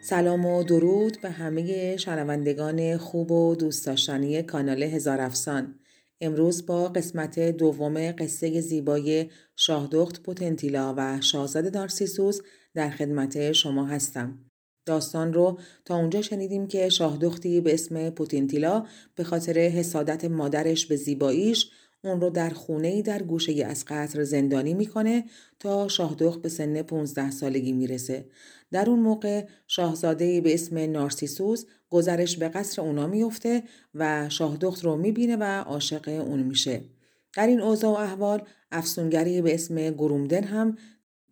سلام و درود به همه شنوندگان خوب و دوست داشتنی کانال هزار افسان امروز با قسمت دوم قصه زیبای شاهدخت پوتنتیلا و شاهزاده نارسیسوس در خدمت شما هستم. داستان رو تا اونجا شنیدیم که شاهدختی به اسم پوتنتیلا به خاطر حسادت مادرش به زیباییش اون رو در خونه در گوشه از قطر زندانی می‌کنه تا شاهدخت به سن 15 سالگی می‌رسه. در اون موقع شاهزاده به اسم نارسیسوس گذرش به قصر اونا میفته و شاهدخت رو می‌بینه و عاشق اون میشه. در این اوضاع و احوال افسونگری به اسم گرومدن هم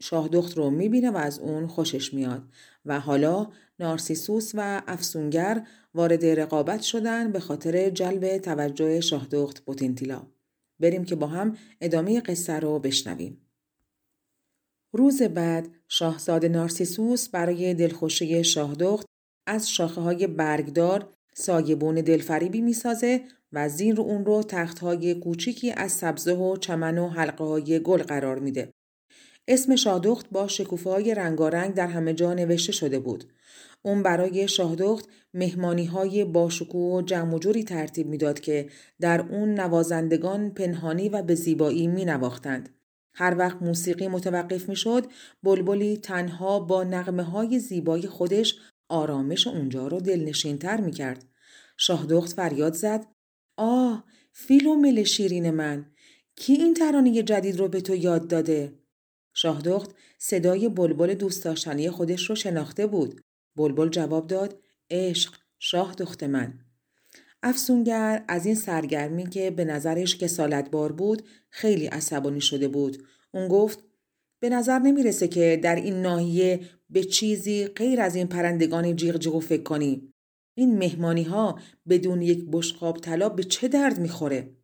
شاهدخت رو می‌بینه و از اون خوشش میاد و حالا نارسیسوس و افسونگر وارد رقابت شدن به خاطر جلب توجه شاهدخت پوتنتیلا. بریم که با هم ادامه قصه رو بشنویم. روز بعد شاهزاده نارسیسوس برای دلخوشی شاهدخت از شاخه های برگدار سایبون دلفریبی می‌سازه و زیر اون رو تخت های کوچیکی از سبزه و چمن و حلقه های گل قرار میده. اسم شاهدخت با شکوفه های رنگارنگ در همه جا نوشته شده بود. اون برای شاهدخت مهمانی های باشکوه و جمع جوری ترتیب می‌داد که در اون نوازندگان پنهانی و به زیبایی می نواختند. هر وقت موسیقی متوقف می شد، بلبلی تنها با نغمه های زیبای خودش آرامش اونجا رو دلنشینتر می کرد. شاهدخت فریاد زد آه فیل و مل شیرین من کی این ترانه جدید رو به تو یاد داده؟ شاهدخت صدای بلبل دوست داشتنی خودش رو شناخته بود. بلبل جواب داد عشق شاه دخت من افسونگر از این سرگرمی که به نظرش بار بود خیلی عصبانی شده بود. اون گفت به نظر نمی‌رسه که در این ناحیه به چیزی غیر از این پرندگان جیغ جیغ فکر کنی. این مهمانی ها بدون یک بشقاب طلا به چه درد می‌خوره؟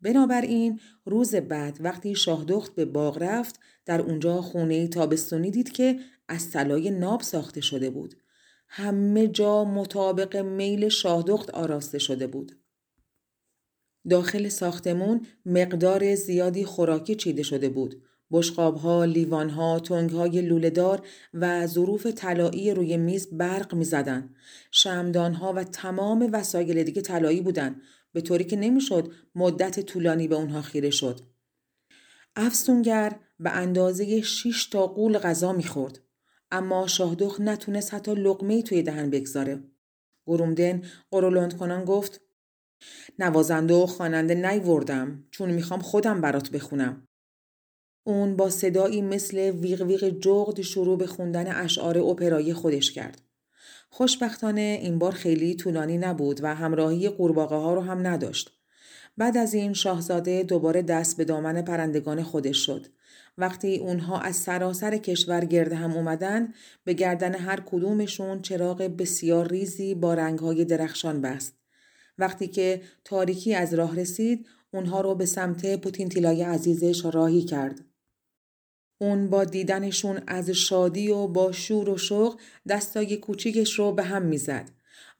بنابراین روز بعد وقتی شاهدخت به باغ رفت در اونجا خونه تابستونی دید که از طلای ناب ساخته شده بود. همه جا مطابق میل شاهدخت آراسته شده بود. داخل ساختمون مقدار زیادی خوراکی چیده شده بود. بشقابها، لیوانها، تنگهای لولهدار و ظروف طلایی روی میز برق می‌زدند. شمدانها و تمام وسایل دیگه طلایی بودند به طوری که نمی‌شد مدت طولانی به اونها خیره شد. افسونگر به اندازه 6 تا قول غذا می‌خورد. اما شاهدخ نتونست حتی لقمه توی دهن بگذاره. گرومدن قرولند کنان گفت نوازنده و خواننده نیوردم چون می‌خوام خودم برات بخونم. اون با صدایی مثل ویغ ویغ جغد شروع به خوندن اشعار اپرایی خودش کرد. خوشبختانه این بار خیلی طولانی نبود و همراهی قورباغه ها رو هم نداشت. بعد از این شاهزاده دوباره دست به دامن پرندگان خودش شد. وقتی اونها از سراسر کشور گرد هم اومدن به گردن هر کدومشون چراغ بسیار ریزی با رنگهای درخشان بست. وقتی که تاریکی از راه رسید اونها رو به سمت پوتینتیلای عزیزش راهی کرد. اون با دیدنشون از شادی و با شور و شوق دستای کوچیکش رو به هم می‌زد.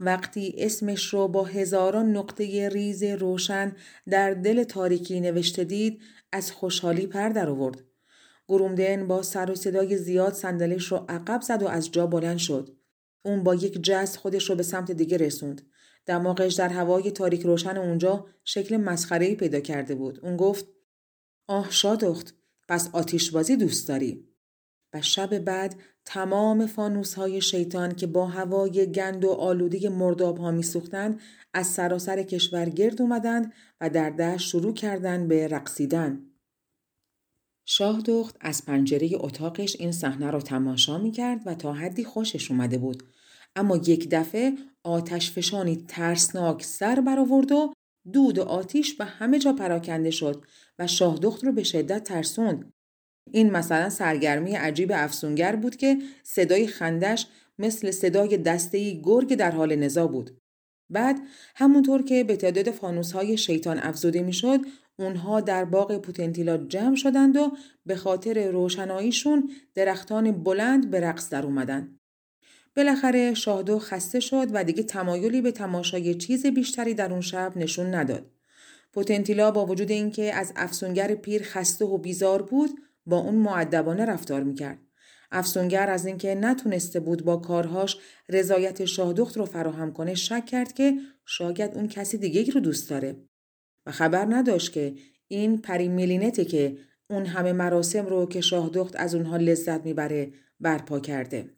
وقتی اسمش رو با هزاران نقطه ریز روشن در دل تاریکی نوشته دید از خوشحالی پر در آورد. گرومدن با سر و صدای زیاد صندلش رو عقب زد و از جا بلند شد. اون با یک جست خودش رو به سمت دیگه رسوند. دماغش در هوای تاریک روشن اونجا شکل مسخره پیدا کرده بود. اون گفت آه شادخت پس آتیش بازی دوست داری. و شب بعد تمام فانوس های شیطان که با هوای گند و آلوده مرداب ها می سوختند از سراسر کشور گرد اومدند و در دشت شروع کردند به رقصیدن. شاه دخت از پنجره اتاقش این صحنه را تماشا می کرد و تا حدی خوشش اومده بود. اما یک دفعه آتش فشانی ترسناک سر برآورد و دود و آتیش به همه جا پراکنده شد و شاهدخت رو به شدت ترسوند. این مثلا سرگرمی عجیب افسونگر بود که صدای خندش مثل صدای دستهی گرگ در حال نزا بود. بعد همونطور که به تعداد فانوس های شیطان افزوده می‌شد اونها در باغ پوتنتیلا جمع شدند و به خاطر روشناییشون درختان بلند به رقص در اومدن. بالاخره شاهدو خسته شد و دیگه تمایلی به تماشای چیز بیشتری در اون شب نشون نداد. پوتنتیلا با وجود اینکه از افسونگر پیر خسته و بیزار بود با اون معدبانه رفتار می‌کرد. افسونگر از اینکه نتونسته بود با کارهاش رضایت شاهدخت رو فراهم کنه شک کرد که شاید اون کسی دیگه رو دوست داره و خبر نداشت که این پری میلینته که اون همه مراسم رو که شاهدخت از اونها لذت می‌بره برپا کرده.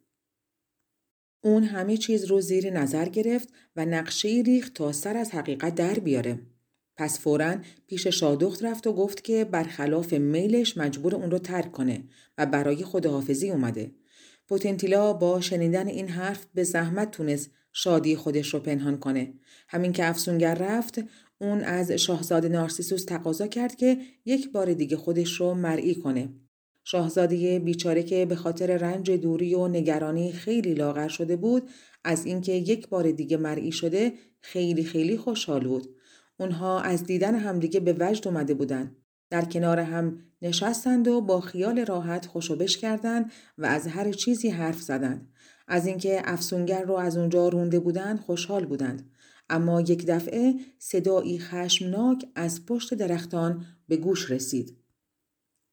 اون همه چیز رو زیر نظر گرفت و نقشه ریخت تا سر از حقیقت در بیاره. پس فورا پیش شادخت رفت و گفت که برخلاف میلش مجبور اون رو ترک کنه و برای خداحافظی اومده. پوتنتیلا با شنیدن این حرف به زحمت تونست شادی خودش رو پنهان کنه. همین که افسونگر رفت اون از شاهزاده نارسیسوس تقاضا کرد که یک بار دیگه خودش رو مرئی کنه. شاهزاده بیچاره که به خاطر رنج دوری و نگرانی خیلی لاغر شده بود از اینکه یک بار دیگه مرئی شده خیلی خیلی خوشحال بود اونها از دیدن همدیگه به وجد اومده بودند. در کنار هم نشستند و با خیال راحت خوشوبش کردند و از هر چیزی حرف زدند. از اینکه افسونگر رو از اونجا رونده بودند خوشحال بودند. اما یک دفعه صدایی خشمناک از پشت درختان به گوش رسید.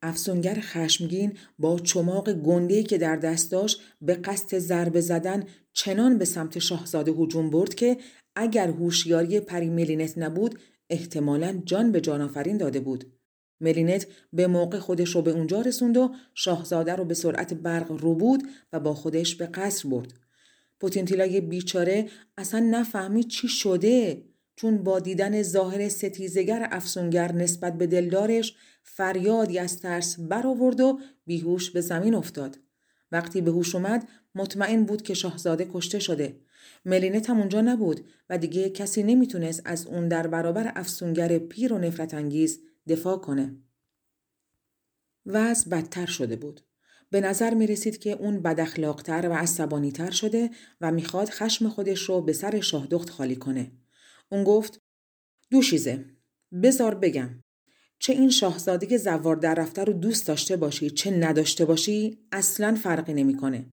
افسونگر خشمگین با چماق گندهی که در دست داشت به قصد ضربه زدن چنان به سمت شاهزاده هجوم برد که اگر هوشیاری پری ملینت نبود احتمالا جان به جان آفرین داده بود. ملینت به موقع خودش رو به اونجا رسوند و شاهزاده رو به سرعت برق ربود و با خودش به قصر برد. پوتینتیلای بیچاره اصلا نفهمید چی شده چون با دیدن ظاهر ستیزگر افسونگر نسبت به دلدارش فریادی از ترس برآورد و بیهوش به زمین افتاد. وقتی به هوش اومد مطمئن بود که شاهزاده کشته شده. ملینت هم اونجا نبود و دیگه کسی نمی‌تونست از اون در برابر افسونگر پیر و نفرت انگیز دفاع کنه. وضع بدتر شده بود. به نظر می رسید که اون بداخلاقتر و عصبانیتر شده و می‌خواد خشم خودش رو به سر شاهدخت خالی کنه. اون گفت دوشیزه بزار بگم چه این شاهزاده زوار در رفته رو دوست داشته باشی چه نداشته باشی اصلا فرقی نمی‌کنه.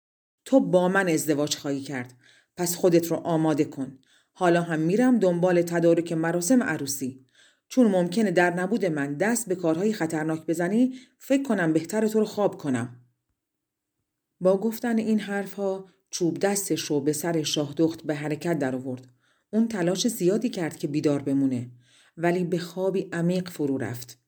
تو با من ازدواج خواهی کرد پس خودت رو آماده کن. حالا هم میرم دنبال تدارک مراسم عروسی. چون ممکنه در نبود من دست به کارهای خطرناک بزنی فکر کنم بهتر تو رو خواب کنم. با گفتن این حرفها چوب دستش رو به سر شاهدخت به حرکت در آورد. اون تلاش زیادی کرد که بیدار بمونه ولی به خوابی عمیق فرو رفت.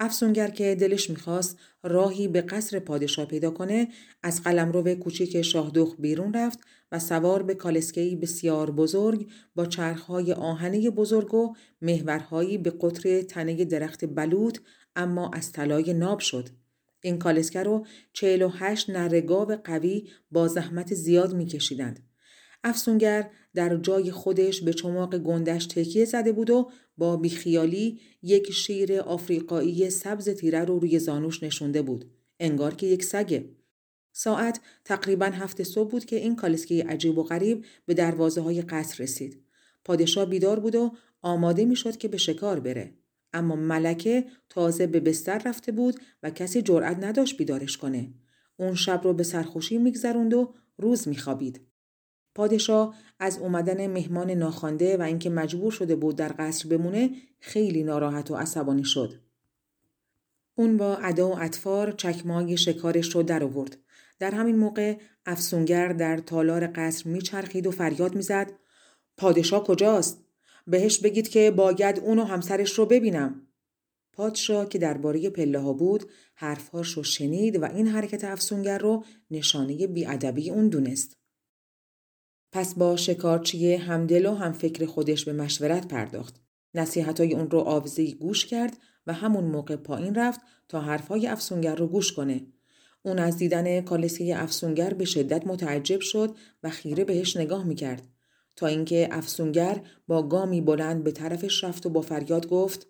افسونگر که دلش می‌خواست راهی به قصر پادشاه پیدا کنه از قلمرو کوچیک شاهدوخ بیرون رفت و سوار به کالسکهی بسیار بزرگ با چرخهای آهنه بزرگ و محورهایی به قطر تنه درخت بلوط اما از طلای ناب شد. این کالسکه رو 48 نرگاو قوی با زحمت زیاد میکشیدند. افسونگر در جای خودش به چماق گندش تکیه زده بود و با بیخیالی یک شیر آفریقایی سبز تیره رو روی زانوش نشونده بود. انگار که یک سگه. ساعت تقریبا هفت صبح بود که این کالسکه عجیب و غریب به دروازه های قصر رسید. پادشاه بیدار بود و آماده می شد که به شکار بره. اما ملکه تازه به بستر رفته بود و کسی جرأت نداشت بیدارش کنه. اون شب رو به سرخوشی میگذروند و روز میخوابید. پادشاه از اومدن مهمان ناخوانده و اینکه مجبور شده بود در قصر بمونه خیلی ناراحت و عصبانی شد. اون با ادا و اطفار چکمای شکارش رو در آورد. در همین موقع افسونگر در تالار قصر میچرخید و فریاد می‌زد پادشاه کجاست؟ بهش بگید که باید اون و همسرش رو ببینم. پادشاه که درباره پله ها بود حرفهاش رو شنید و این حرکت افسونگر رو نشانه بیادبی اون دونست. پس با شکارچی همدل و هم فکر خودش به مشورت پرداخت. نصیحتهای اون رو آوزی گوش کرد و همون موقع پایین رفت تا حرفهای افسونگر رو گوش کنه. اون از دیدن کالسکه افسونگر به شدت متعجب شد و خیره بهش نگاه می‌کرد. تا اینکه افسونگر با گامی بلند به طرفش رفت و با فریاد گفت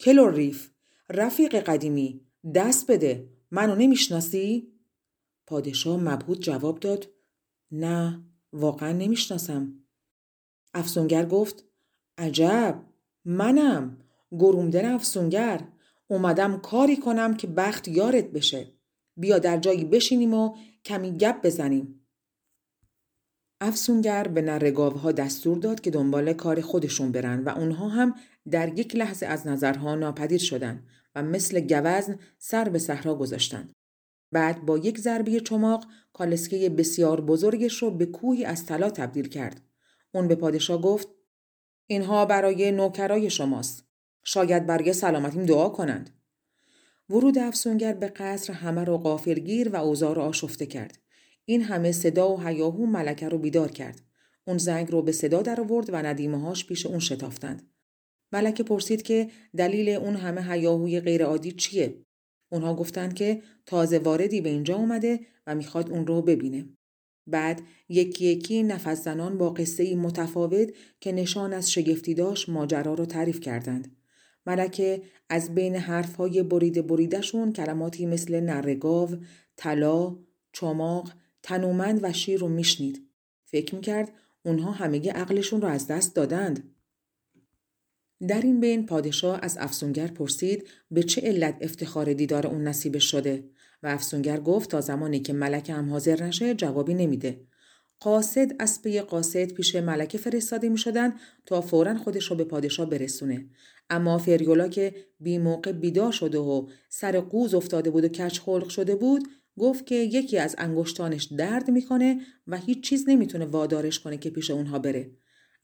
کلوریف رفیق قدیمی دست بده منو نمی‌شناسی؟ پادشاه مبهوت جواب داد نه واقعا نمی‌شناسم. افسونگر گفت عجب منم. گرومدن افسونگر. اومدم کاری کنم که بخت یارت بشه. بیا در جایی بشینیم و کمی گپ بزنیم. افسونگر به نرگاوها دستور داد که دنبال کار خودشون برن و اونها هم در یک لحظه از نظرها ناپدید شدند و مثل گوزن سر به صحرا گذاشتند. بعد با یک ضربه چماق کالسکه بسیار بزرگش رو به کوهی از طلا تبدیل کرد. اون به پادشاه گفت اینها برای نوکرای شماست. شاید برای سلامتیم دعا کنند. ورود افسونگر به قصر همه رو قافلگیر و اوضاع رو آشفته کرد. این همه صدا و هیاهو ملکه رو بیدار کرد. اون زنگ رو به صدا در آورد و ندیمه هاش پیش اون شتافتند. ملکه پرسید که دلیل اون همه هیاهوی غیرعادی چیه؟ اونها گفتند که تازه واردی به اینجا اومده و می‌خواد اون رو ببینه. بعد یکی یکی نفس زنان با قصه متفاوت که نشان از شگفتی داشت ماجرا رو تعریف کردند. ملکه از بین حرفهای بریده بریدهشون کلماتی مثل نرگاو، طلا، چماق، تنومند و شیر رو میشنید. فکر می‌کرد اونها همگی عقلشون رو از دست دادند. در این بین پادشاه از افسونگر پرسید به چه علت افتخار دیدار اون نصیبش شده و افسونگر گفت تا زمانی که ملکه هم حاضر نشه جوابی نمیده. قاصد از پی قاصد پیش ملکه فرستاده می شدن تا فورا خودش رو به پادشاه برسونه. اما فریولا که بی موقع بیدار شده و سر قوز افتاده بود و کچ خلق شده بود گفت که یکی از انگشتانش درد می‌کنه و هیچ چیز نمی‌تونه وادارش کنه که پیش اونها بره.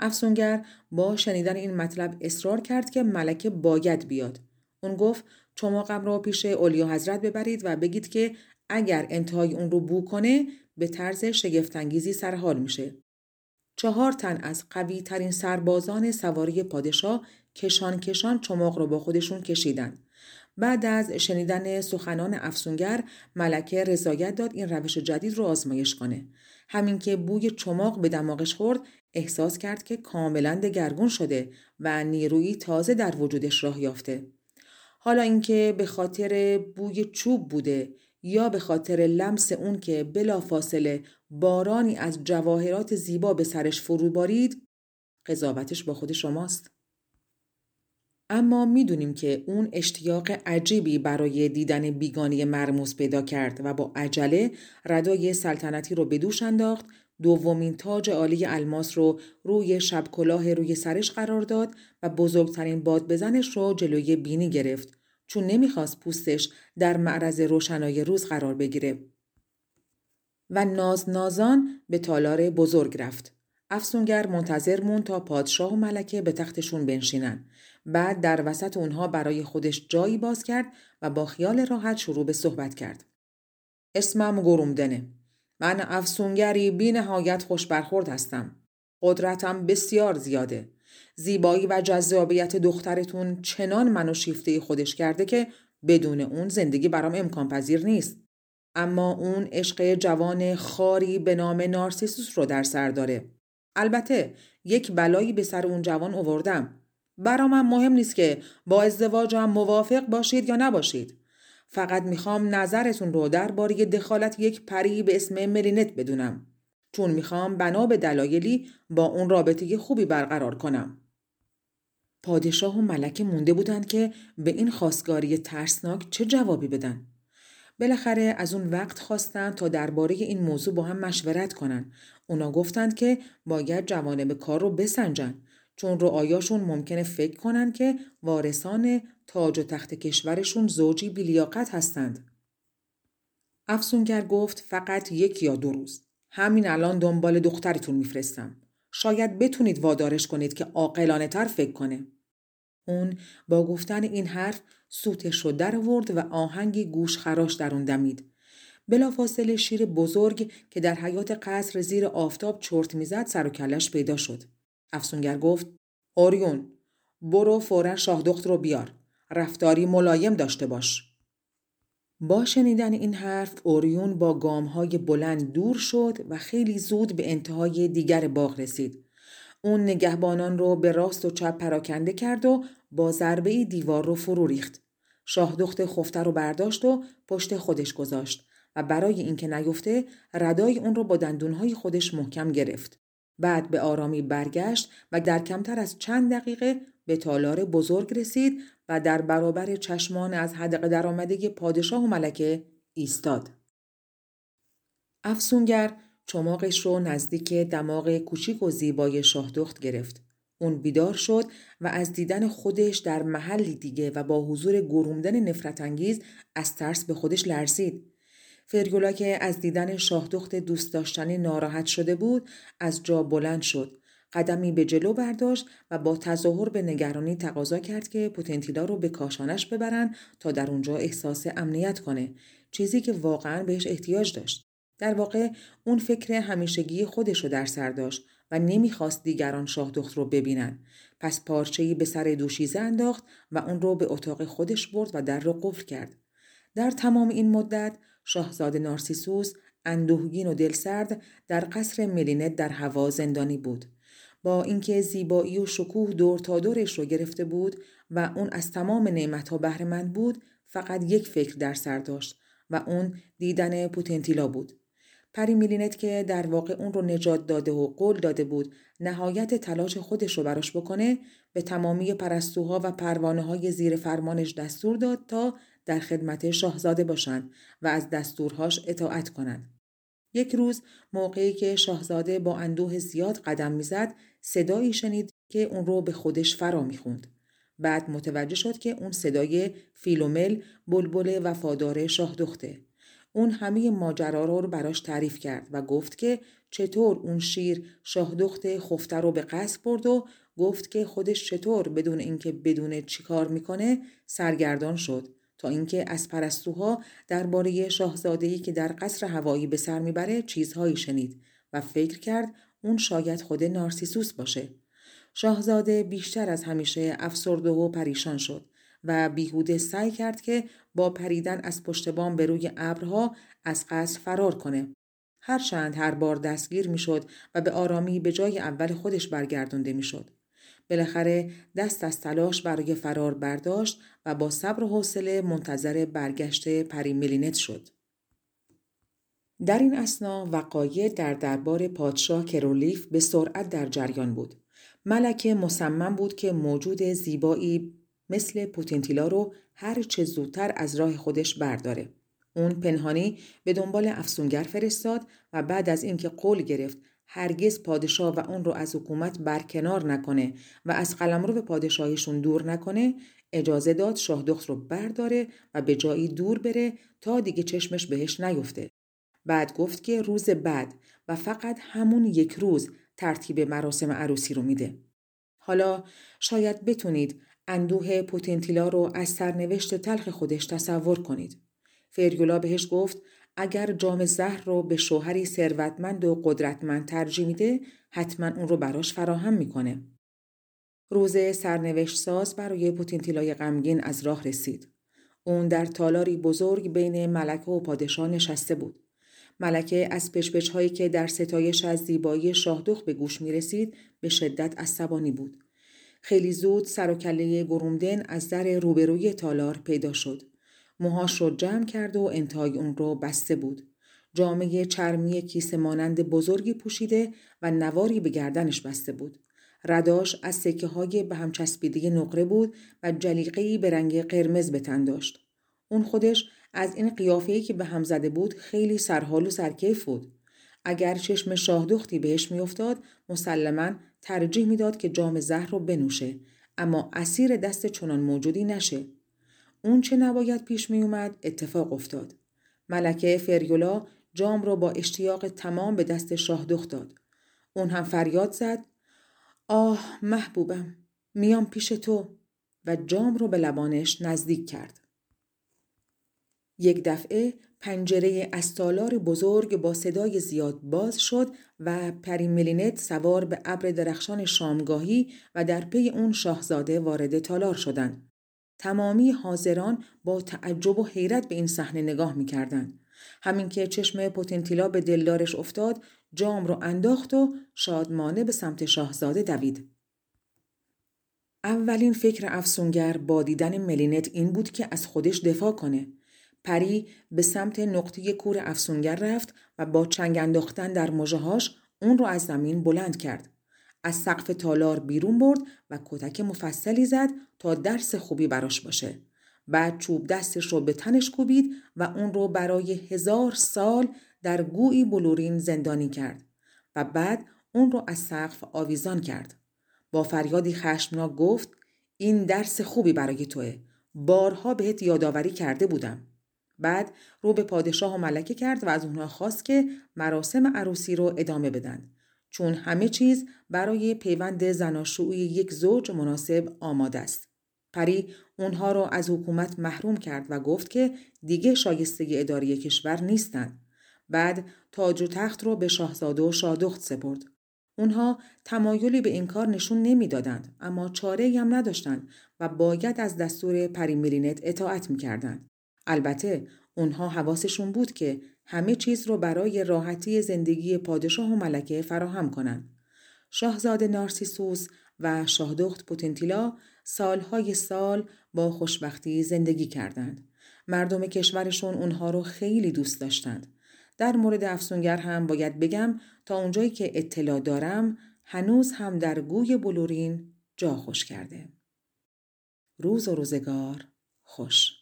افسونگر با شنیدن این مطلب اصرار کرد که ملکه باید بیاد. اون گفت چماقم را پیش اولیا حضرت ببرید و بگید که اگر انتهای اون رو بو کنه به طرز شگفتانگیزی سرحال میشه. چهار تن از قوی ترین سربازان سواری پادشاه کشان کشان چماق رو با خودشون کشیدن. بعد از شنیدن سخنان افسونگر ملکه رضایت داد این روش جدید رو آزمایش کنه. همین که بوی چماق به دماغش خورد احساس کرد که کاملا دگرگون شده و نیرویی تازه در وجودش راه یافته. حالا اینکه به خاطر بوی چوب بوده یا به خاطر لمس اون که بلا فاصله بارانی از جواهرات زیبا به سرش فرو بارید قضاوتش با خود شماست. اما می‌دونیم که اون اشتیاق عجیبی برای دیدن بیگانی مرموز پیدا کرد و با عجله ردای سلطنتی رو به دوش انداخت دومین تاج عالی الماس رو روی شب کلاه روی سرش قرار داد و بزرگترین باد بزنش رو جلوی بینی گرفت چون نمی‌خواست پوستش در معرض روشنای روز قرار بگیره. و ناز نازان به تالار بزرگ رفت. افسونگر منتظر مون تا پادشاه و ملکه به تختشون بنشینن. بعد در وسط اونها برای خودش جایی باز کرد و با خیال راحت شروع به صحبت کرد. اسمم گرومدنه. من افسونگری بی نهایت خوش برخورد هستم. قدرتم بسیار زیاده. زیبایی و جذابیت دخترتون چنان منو شیفته خودش کرده که بدون اون زندگی برام امکان پذیر نیست. اما اون عشق جوان خاری به نام نارسیسوس رو در سر داره. البته یک بلایی به سر اون جوان اووردم. برامم مهم نیست که با ازدواجم موافق باشید یا نباشید. فقط می‌خوام نظرتون رو درباره دخالت یک پری به اسم مرینت بدونم. چون می‌خوام بنا به دلایلی با اون رابطه خوبی برقرار کنم. پادشاه و ملکه مونده بودند که به این خواستگاری ترسناک چه جوابی بدن. بالاخره از اون وقت خواستن تا درباره این موضوع با هم مشورت کنن. اونا گفتند که باید جوانب کار رو بسنجن چون رعایاشون ممکنه فکر کنن که وارثان تاج و تخت کشورشون زوجی بیلیاقت هستند. افسونگر گفت فقط یک یا دو روز. همین الان دنبال دخترتون میفرستم. شاید بتونید وادارش کنید که عاقلانه تر فکر کنه. اون با گفتن این حرف سوتش رو در ورد و آهنگی گوش خراش در اون دمید. بلافاصله شیر بزرگ که در حیات قصر زیر آفتاب چرت می‌زد سر و کلش پیدا شد. افسونگر گفت اوریون برو فورا شاه دخت رو بیار. رفتاری ملایم داشته باش. با شنیدن این حرف اوریون با گامهای بلند دور شد و خیلی زود به انتهای دیگر باغ رسید. اون نگهبانان رو به راست و چپ پراکنده کرد و با ضربه دیوار رو فرو ریخت. شاهدخت خفته رو برداشت و پشت خودش گذاشت و برای اینکه نیفته ردای اون رو با دندونهای خودش محکم گرفت. بعد به آرامی برگشت و در کمتر از چند دقیقه به تالار بزرگ رسید و در برابر چشمان از حدقه درآمده پادشاه و ملکه ایستاد. افسونگر چماقش رو نزدیک دماغ کوچیک و زیبای شاهدخت گرفت. اون بیدار شد و از دیدن خودش در محلی دیگه و با حضور گرومدن نفرت انگیز از ترس به خودش لرزید. فرگولا که از دیدن شاهدخت دوست داشتنی ناراحت شده بود از جا بلند شد. قدمی به جلو برداشت و با تظاهر به نگرانی تقاضا کرد که پوتنتیلا رو به کاشانش ببرن تا در اونجا احساس امنیت کنه. چیزی که واقعا بهش احتیاج داشت. در واقع اون فکر همیشگی خودش رو در سر داشت و نمی‌خواست دیگران شاهدخت رو ببینن. پس پارچه‌ای به سر دوشیزه انداخت و اون رو به اتاق خودش برد و در رو قفل کرد. در تمام این مدت شاهزاده نارسیسوس اندوهگین و دلسرد در قصر ملینت در هوا زندانی بود. با اینکه زیبایی و شکوه دور تا دورش رو گرفته بود و اون از تمام نعمتها بهرهمند بود فقط یک فکر در سر داشت و اون دیدن پوتنتیلا بود. پری میلینت که در واقع اون رو نجات داده و قول داده بود نهایت تلاش خودش رو براش بکنه به تمامی پرستوها و پروانه های زیر فرمانش دستور داد تا در خدمت شاهزاده باشند و از دستورهاش اطاعت کنند. یک روز موقعی که شاهزاده با اندوه زیاد قدم می‌زد صدایی شنید که اون رو به خودش فرا می‌خوند. بعد متوجه شد که اون صدای فیلومل بلبل وفادار شاه دخته. اون همه ماجرا رو براش تعریف کرد و گفت که چطور اون شیر شاهدخت خفته رو به قصد برد و گفت که خودش چطور بدون اینکه بدون چیکار می‌کنه سرگردان شد تا اینکه از پرستوها درباره شاهزاده‌ای که در قصر هوایی به سر می‌بره چیزهایی شنید و فکر کرد اون شاید خود نارسیسوس باشه. شاهزاده بیشتر از همیشه افسرده و پریشان شد و بیهوده سعی کرد که با پریدن از پشت بام به روی ابرها از قصر فرار کنه. هرچند هر بار دستگیر می‌شد و به آرامی به جای اول خودش برگردونده می‌شد. بالاخره دست از تلاش برای فرار برداشت و با صبر و حوصله منتظر برگشت پری ملینت شد. در این اسنا وقایع در دربار پادشاه کرولیف به سرعت در جریان بود. ملکه مصمم بود که موجود زیبایی مثل پوتنتیلا رو هر چه زودتر از راه خودش برداره. اون پنهانی به دنبال افسونگر فرستاد و بعد از اینکه قول گرفت هرگز پادشاه و اون رو از حکومت برکنار نکنه و از قلمرو پادشاهیشون دور نکنه اجازه داد شاهدخت رو برداره و به جایی دور بره تا دیگه چشمش بهش نیفته. بعد گفت که روز بعد و فقط همون یک روز ترتیب مراسم عروسی رو میده. حالا شاید بتونید اندوه پوتنتیلا رو از سرنوشت تلخ خودش تصور کنید. فریولا بهش گفت اگر جام زهر رو به شوهری ثروتمند و قدرتمند ترجیح میده حتما اون رو براش فراهم می‌کنه. روز سرنوشت ساز برای پوتنتیلای غمگین از راه رسید. اون در تالاری بزرگ بین ملکه و پادشاه نشسته بود. ملکه از پشپش هایی که در ستایش از زیبایی شاهدخ به گوش می رسید به شدت عصبانی بود. خیلی زود سر و کله گرومدن از در روبروی تالار پیدا شد. موهاش رو جمع کرد و انتهای اون رو بسته بود. جامعه چرمی کیسه مانند بزرگی پوشیده و نواری به گردنش بسته بود. رداش از سکه های به هم چسبیده نقره بود و جلیقه‌ای به رنگ قرمز به تن داشت. اون خودش از این قیافه‌ای که به هم زده بود خیلی سرحال و سرکیف بود. اگر چشم شاهدختی بهش میافتاد مسلما ترجیح می‌داد که جام زهر رو بنوشه اما اسیر دست چنان موجودی نشه اون چه نباید پیش می اومد اتفاق افتاد. ملکه فریولا جام رو با اشتیاق تمام به دست شاهدخت داد. اون هم فریاد زد آه محبوبم میام پیش تو. و جام رو به لبانش نزدیک کرد. یک دفعه پنجره‌ای از تالار بزرگ با صدای زیاد باز شد و پری ملینت سوار به ابر درخشان شامگاهی و در پی اون شاهزاده وارد تالار شدند. تمامی حاضران با تعجب و حیرت به این صحنه نگاه می‌کردند. همین که چشم پوتنتیلا به دلدارش افتاد جام رو انداخت و شادمانه به سمت شاهزاده دوید. اولین فکر افسونگر با دیدن ملینت این بود که از خودش دفاع کنه. پری به سمت نقطه کور افسونگر رفت و با چنگ انداختن در مژههاش اون رو از زمین بلند کرد. از سقف تالار بیرون برد و کتک مفصلی زد تا درس خوبی براش باشه. بعد چوب دستش رو به تنش کوبید و اون رو برای هزار سال در گویی بلورین زندانی کرد و بعد اون رو از سقف آویزان کرد. با فریادی خشمناک گفت این درس خوبی برای توه. بارها بهت یادآوری کرده بودم. بعد رو به پادشاه و ملکه کرد و از اونها خواست که مراسم عروسی رو ادامه بدن. چون همه چیز برای پیوند زناشویی یک زوج مناسب آماده است. پری اونها را از حکومت محروم کرد و گفت که دیگه شایسته اداری کشور نیستند. بعد تاج و تخت رو به شاهزاده و شادخت سپرد. اونها تمایلی به این کار نشون نمی‌دادند اما چاره هم نداشتند و باید از دستور پری میلینت اطاعت می‌کردند. البته اونها حواسشون بود که همه چیز رو برای راحتی زندگی پادشاه و ملکه فراهم کنند. شاهزاده نارسیسوس و شاهدخت پوتنتیلا سالهای سال با خوشبختی زندگی کردند. مردم کشورشون اونها رو خیلی دوست داشتند. در مورد افسونگر هم باید بگم تا اونجایی که اطلاع دارم هنوز هم در گوی بلورین جا خوش کرده. روز و روزگار خوش.